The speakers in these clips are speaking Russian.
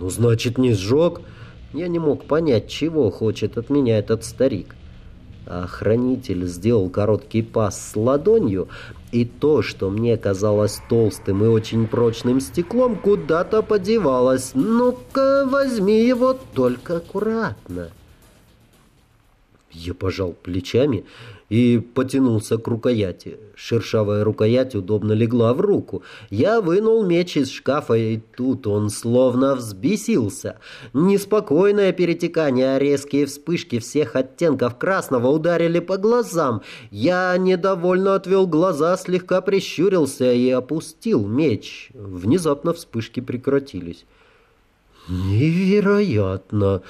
«Ну, значит, не сжег?» Я не мог понять, чего хочет от меня этот старик. А хранитель сделал короткий пас с ладонью, и то, что мне казалось толстым и очень прочным стеклом, куда-то подевалось. «Ну-ка, возьми его, только аккуратно». Я пожал плечами и потянулся к рукояти. Шершавая рукоять удобно легла в руку. Я вынул меч из шкафа, и тут он словно взбесился. Неспокойное перетекание, а резкие вспышки всех оттенков красного ударили по глазам. Я недовольно отвел глаза, слегка прищурился и опустил меч. Внезапно вспышки прекратились. «Невероятно!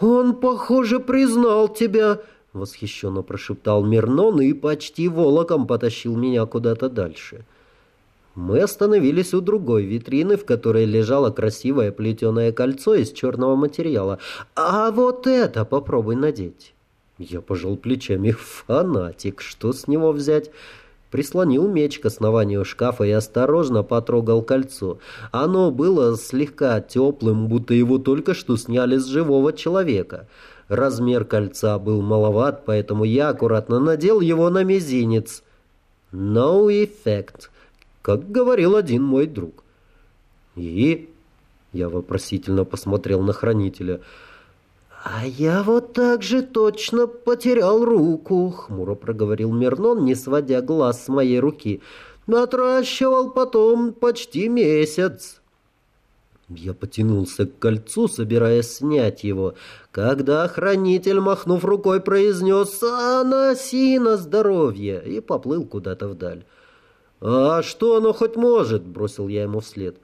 Он, похоже, признал тебя!» Восхищенно прошептал Мирнон и почти волоком потащил меня куда-то дальше. Мы остановились у другой витрины, в которой лежало красивое плетеное кольцо из черного материала. «А вот это попробуй надеть!» Я пожал плечами. «Фанатик! Что с него взять?» Прислонил меч к основанию шкафа и осторожно потрогал кольцо. Оно было слегка теплым, будто его только что сняли с живого человека. Размер кольца был маловат, поэтому я аккуратно надел его на мизинец. No effect, как говорил один мой друг. И я вопросительно посмотрел на хранителя. «А я вот так же точно потерял руку», — хмуро проговорил Мернон, не сводя глаз с моей руки. «Отращивал потом почти месяц». Я потянулся к кольцу, собираясь снять его, когда охранитель, махнув рукой, произнес «Анаси на здоровье!» и поплыл куда-то вдаль. «А что оно хоть может?» — бросил я ему вслед.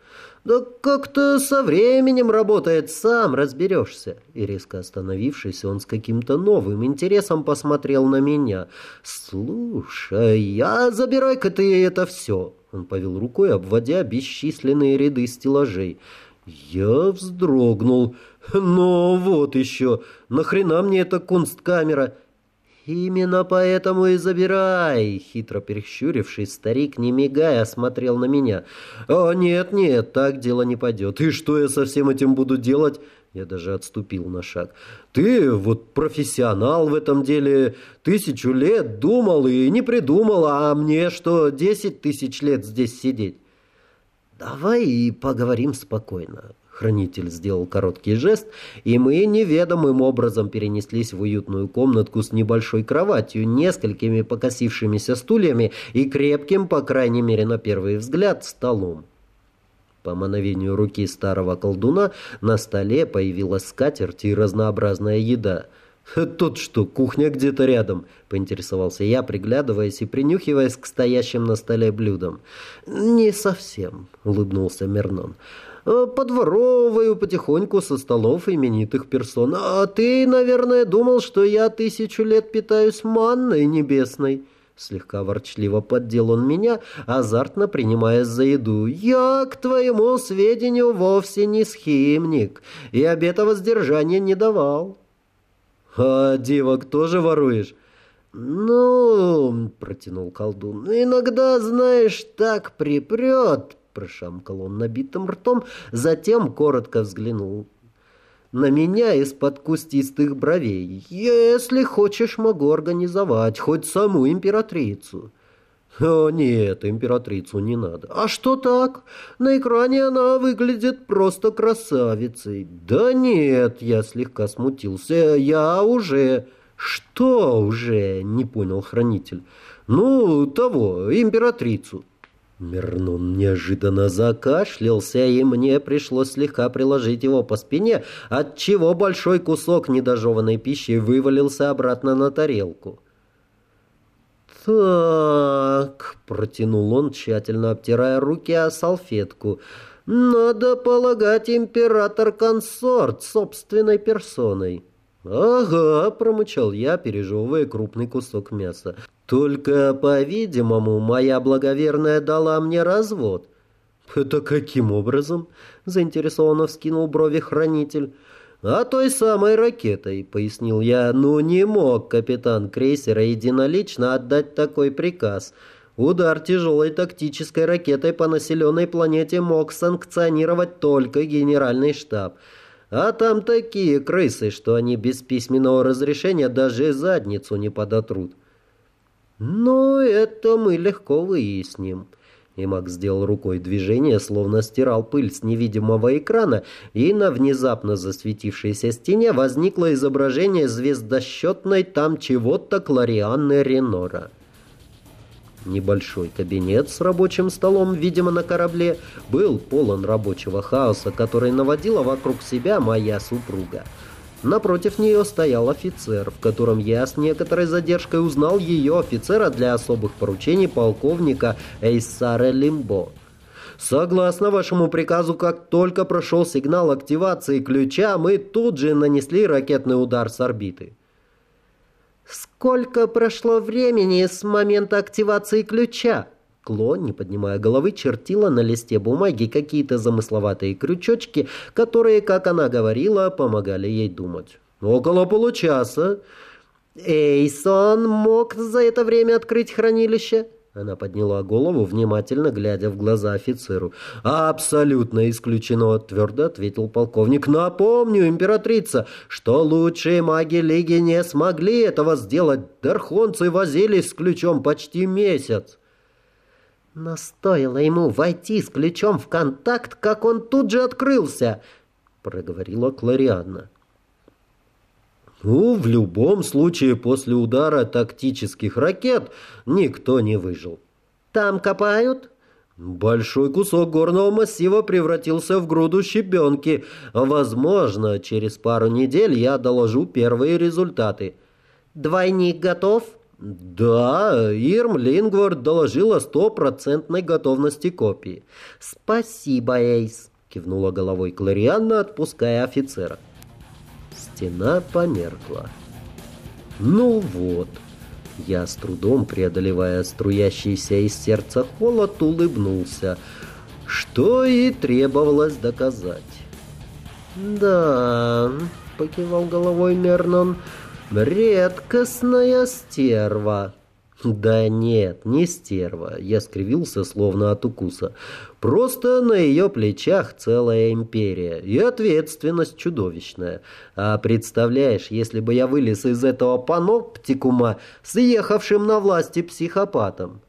«Да как-то со временем работает, сам разберешься». И резко остановившись, он с каким-то новым интересом посмотрел на меня. «Слушай, я забирай-ка ты это все!» Он повел рукой, обводя бесчисленные ряды стеллажей. Я вздрогнул. «Ну вот еще! Нахрена мне эта кунсткамера?» «Именно поэтому и забирай!» Хитро перещурившись, старик, не мигая, смотрел на меня. «О, нет, нет, так дело не пойдет. И что я со всем этим буду делать?» Я даже отступил на шаг. «Ты вот профессионал в этом деле. Тысячу лет думал и не придумал, а мне что, десять тысяч лет здесь сидеть?» «Давай и поговорим спокойно». Хранитель сделал короткий жест, и мы неведомым образом перенеслись в уютную комнатку с небольшой кроватью, несколькими покосившимися стульями и крепким, по крайней мере на первый взгляд, столом. По мановению руки старого колдуна на столе появилась скатерть и разнообразная еда – «Тут что, кухня где-то рядом?» — поинтересовался я, приглядываясь и принюхиваясь к стоящим на столе блюдам. «Не совсем», — улыбнулся Мернон. «Подворовываю потихоньку со столов именитых персон. А ты, наверное, думал, что я тысячу лет питаюсь манной небесной?» Слегка ворчливо поддел он меня, азартно принимаясь за еду. «Я, к твоему сведению, вовсе не схимник, и обета воздержания не давал». «А девок тоже воруешь?» «Ну...» — протянул колдун. «Иногда, знаешь, так припрет...» — прошамкал он набитым ртом, затем коротко взглянул на меня из-под кустистых бровей. «Если хочешь, могу организовать хоть саму императрицу». «О, нет, императрицу не надо. А что так? На экране она выглядит просто красавицей». «Да нет», — я слегка смутился, — «я уже...» «Что уже?» — не понял хранитель. «Ну, того, императрицу». Мернун неожиданно закашлялся, и мне пришлось слегка приложить его по спине, отчего большой кусок недожеванной пищи вывалился обратно на тарелку. «Так», — протянул он, тщательно обтирая руки о салфетку, — «надо полагать, император-консорт собственной персоной». «Ага», — промычал я, пережевывая крупный кусок мяса. «Только, по-видимому, моя благоверная дала мне развод». «Это каким образом?» — заинтересованно вскинул брови хранитель. «А той самой ракетой», — пояснил я. «Ну не мог капитан крейсера единолично отдать такой приказ. Удар тяжелой тактической ракетой по населенной планете мог санкционировать только генеральный штаб. А там такие крысы, что они без письменного разрешения даже задницу не подотрут. Но это мы легко выясним. И Макс сделал рукой движение, словно стирал пыль с невидимого экрана, и на внезапно засветившейся стене возникло изображение звездосчетной там чего-то Кларианны Ренора. Небольшой кабинет с рабочим столом, видимо, на корабле, был полон рабочего хаоса, который наводила вокруг себя моя супруга. Напротив нее стоял офицер, в котором я с некоторой задержкой узнал ее офицера для особых поручений полковника Эйсара Лимбо. Согласно вашему приказу, как только прошел сигнал активации ключа, мы тут же нанесли ракетный удар с орбиты. «Сколько прошло времени с момента активации ключа?» Кло, не поднимая головы, чертила на листе бумаги какие-то замысловатые крючочки, которые, как она говорила, помогали ей думать. «Около получаса». «Эйсон мог за это время открыть хранилище?» Она подняла голову, внимательно глядя в глаза офицеру. «Абсолютно исключено», — твердо ответил полковник. «Напомню, императрица, что лучшие маги Лиги не смогли этого сделать. Дархонцы возились с ключом почти месяц». Но стоило ему войти с ключом в контакт, как он тут же открылся, — проговорила Кларианна. Ну, в любом случае, после удара тактических ракет никто не выжил. Там копают? Большой кусок горного массива превратился в груду щебенки. Возможно, через пару недель я доложу первые результаты. Двойник готов? — «Да, Ирм Лингвард доложил о стопроцентной готовности копии». «Спасибо, Эйс», — кивнула головой Кларианна, отпуская офицера. Стена померкла. «Ну вот». Я с трудом, преодолевая струящийся из сердца холод, улыбнулся, что и требовалось доказать. «Да», — покивал головой Мернон, — «Редкостная стерва». «Да нет, не стерва», — я скривился, словно от укуса. «Просто на ее плечах целая империя, и ответственность чудовищная. А представляешь, если бы я вылез из этого паноптикума, съехавшим на власти психопатом?»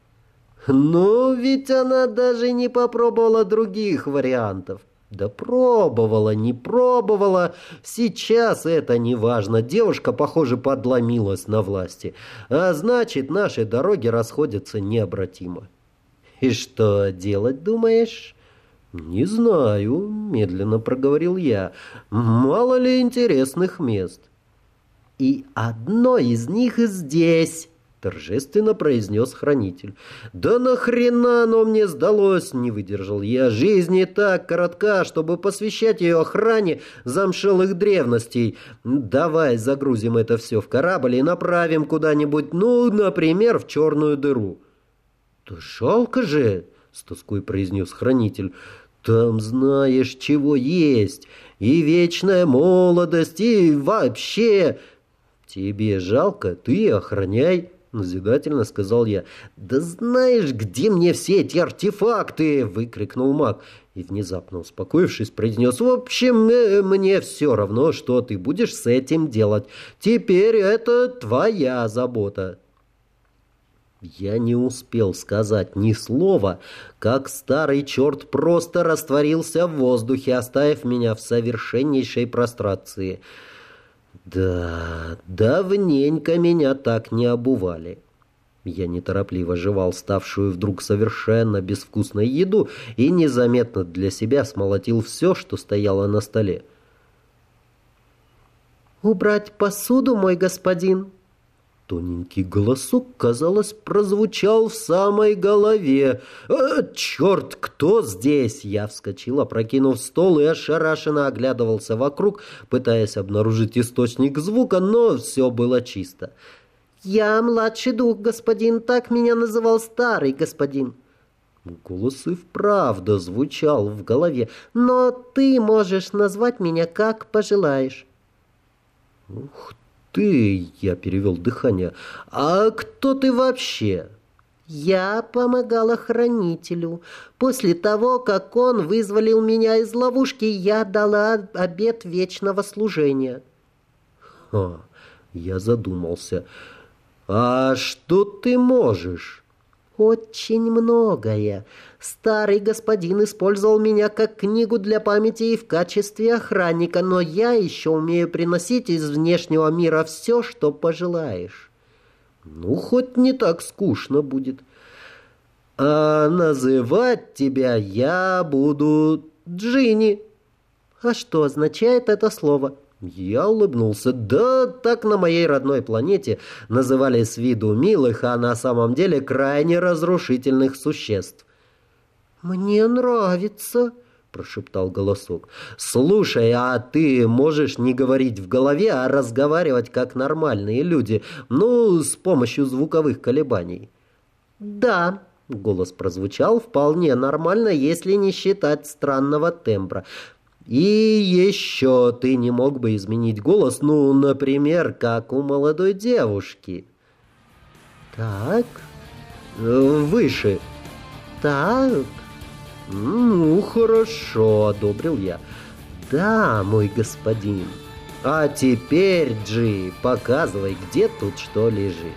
«Ну, ведь она даже не попробовала других вариантов». Да пробовала, не пробовала. Сейчас это не важно. Девушка, похоже, подломилась на власти. А значит, наши дороги расходятся необратимо. И что делать, думаешь? Не знаю, медленно проговорил я. Мало ли интересных мест. И одно из них здесь торжественно произнес хранитель. «Да нахрена оно мне сдалось?» — не выдержал я. «Жизнь не так коротка, чтобы посвящать ее охране замшелых древностей. Давай загрузим это все в корабль и направим куда-нибудь, ну, например, в черную дыру». «Да жалко же!» — с тоской произнес хранитель. «Там знаешь, чего есть, и вечная молодость, и вообще...» «Тебе жалко, ты охраняй». Назидательно сказал я. «Да знаешь, где мне все эти артефакты?» Выкрикнул маг. И внезапно успокоившись, произнес. «В общем, э, мне все равно, что ты будешь с этим делать. Теперь это твоя забота». Я не успел сказать ни слова, как старый черт просто растворился в воздухе, оставив меня в совершеннейшей прострации. Да, давненько меня так не обували. Я неторопливо жевал ставшую вдруг совершенно безвкусной еду и незаметно для себя смолотил все, что стояло на столе. «Убрать посуду, мой господин?» Тоненький голосок, казалось, прозвучал в самой голове. «А, черт, кто здесь?» Я вскочил, опрокинув стол и ошарашенно оглядывался вокруг, пытаясь обнаружить источник звука, но все было чисто. «Я младший дух, господин, так меня называл старый господин». Голос и вправду звучал в голове, но ты можешь назвать меня как пожелаешь. «Ух ты!» — я перевел дыхание. «А кто ты вообще?» Я помогала хранителю. После того, как он вызволил меня из ловушки, я дала обет вечного служения. Ха, я задумался. А что ты можешь? Очень многое. Старый господин использовал меня как книгу для памяти и в качестве охранника, но я еще умею приносить из внешнего мира все, что пожелаешь. Ну, хоть не так скучно будет. А называть тебя я буду Джинни. А что означает это слово? Я улыбнулся. Да, так на моей родной планете называли с виду милых, а на самом деле крайне разрушительных существ. «Мне нравится», — прошептал голосок. «Слушай, а ты можешь не говорить в голове, а разговаривать как нормальные люди, ну, с помощью звуковых колебаний?» «Да», — голос прозвучал вполне нормально, если не считать странного тембра. И еще ты не мог бы изменить голос, ну, например, как у молодой девушки. Так. Выше. Так. Ну, хорошо, одобрил я. Да, мой господин. А теперь, Джи, показывай, где тут что лежит.